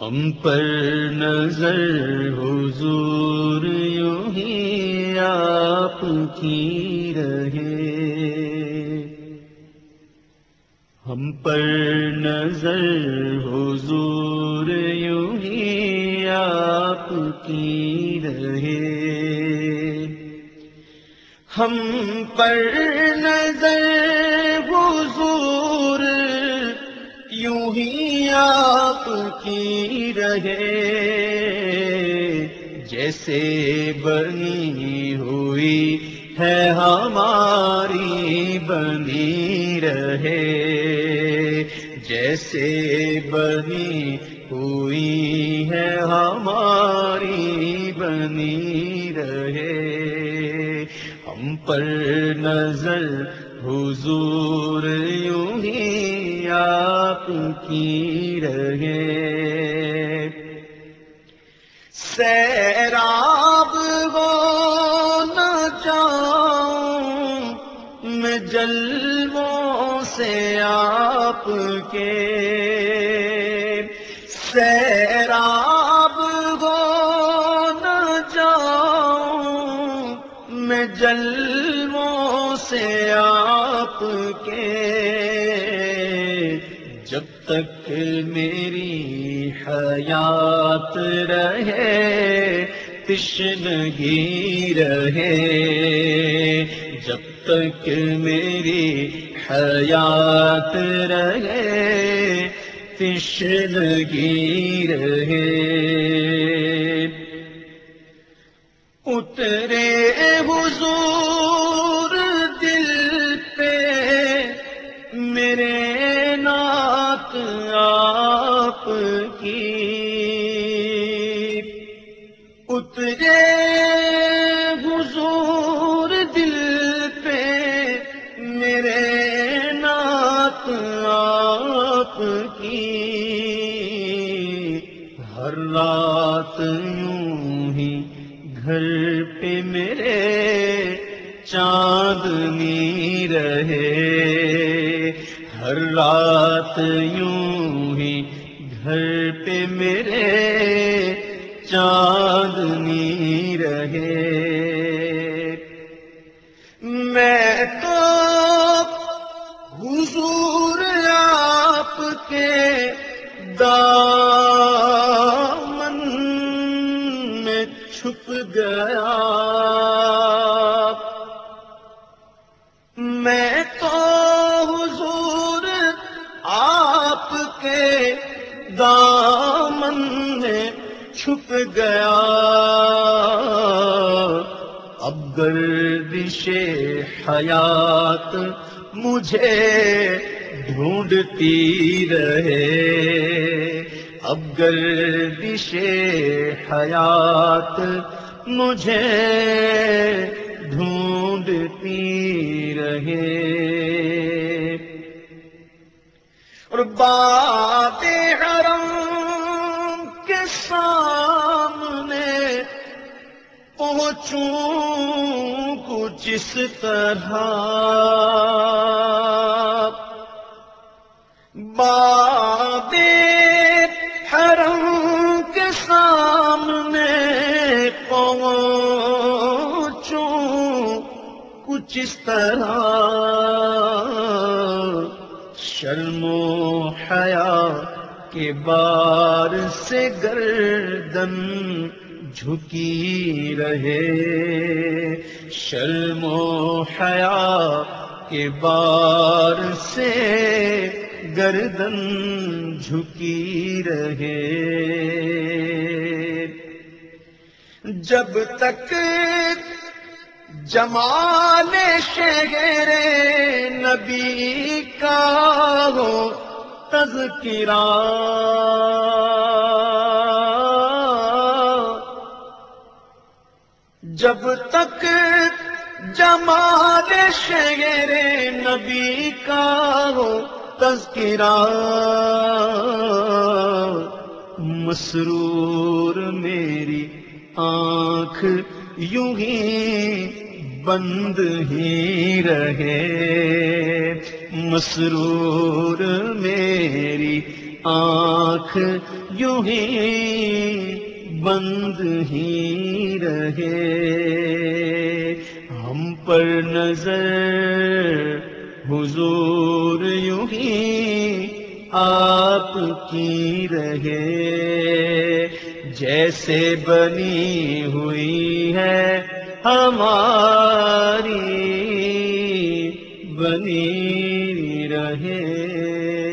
ہم پر نظر حضور یوں ہی آپ کی رہے۔ ہم پر نظر حضور یوں ہی آپ کی رہے۔ ہم پر نظر حضور یوں ہی آپ کی رہے۔ جیسے بنی ہوئی ہے ہماری بنی رہے۔ جیسے بنی ہوئی ہے ہماری بنی رہے۔ ہم پر نظر حضور یوں ہی آپ کی رہے۔ سیراب ہو نہ جاؤں میں جلووں سے آپ کے۔ سیراب ہو نہ جاؤں میں جلووں سے آپ کے۔ تک میری حیات رہے، تشنگی رہے۔ جب تک میری حیات رہے، تشنگی رہے۔ اترے حضور اترے حضور دل پہ، میرے نات آپ کی۔ ہر رات یوں ہی گھر پہ میرے چاندنی رہے۔ ہر رات یوں ہی گھر پہ میرے چاندنی رہے میں تو حضور آپ کے دار چھپ گیا۔ اب گردش حیات مجھے ڈھونڈتی رہے۔ اب گردش حیات مجھے ڈھونڈتی رہے۔ اور بات حرم پہنچوں کچھ اس طرح باب حرم کے سامنے پہنچوں، کچھ اس طرح شرم و حیا کے بار سے گردن جھکی رہے۔ شرم و حیا کے بار سے گردن جھکی رہے۔ جب تک جمال شہر نبی کا ہو تذکرہ جب تک جمال شہر نبی کا ہو تذکرہ مسرور میری آنکھ یوں ہی بند ہی رہے مسرور میری آنکھ یوں ہی بند ہی رہے۔ ہم پر نظر حضور یوں ہی آپ کی رہے۔ جیسے بنی ہوئی ہے ہماری، بنی رہے۔